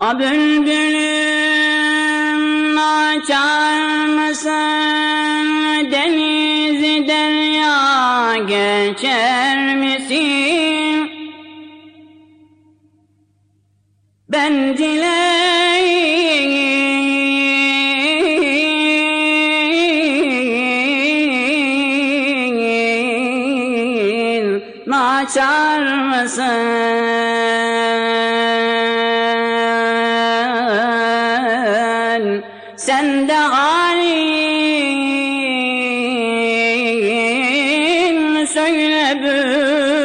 A bülbülüm açar mısın deniz derya geçer misin? Ben dileğin açar mısın? Sen de halin söyle bülbül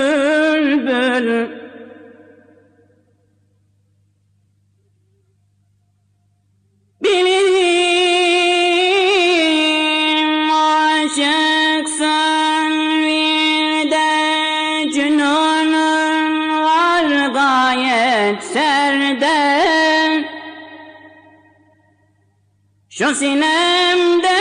Şu sinemde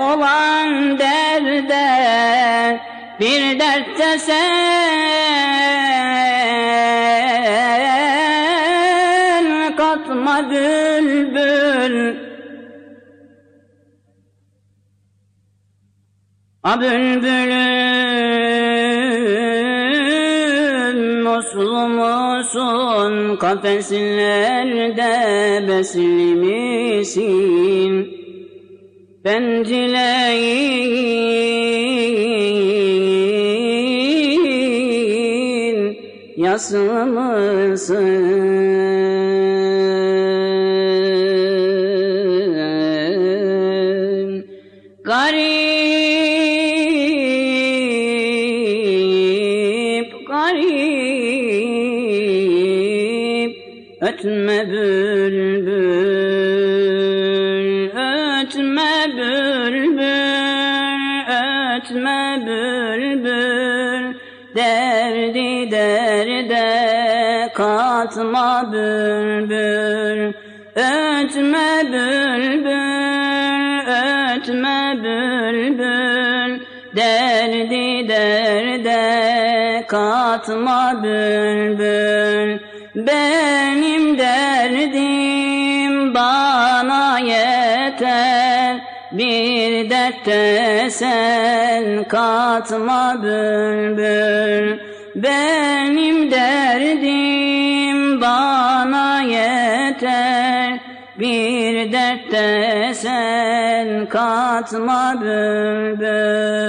olan derde bir dertte sen katma bülbül. A bülbülüm musun kafeslerde besli misin? Ben dileğin yaslı mısın? Garip, Ötme bülbül, ötme bülbül, ötme bülbül. Derdi derde katma bülbül. Ötme bülbül, ötme bülbül Derdi derde katma bülbül. Benim derdim bana yeter. Bir dertte sen katma bülbül. Benim derdim Bir dertte sen katma bülbül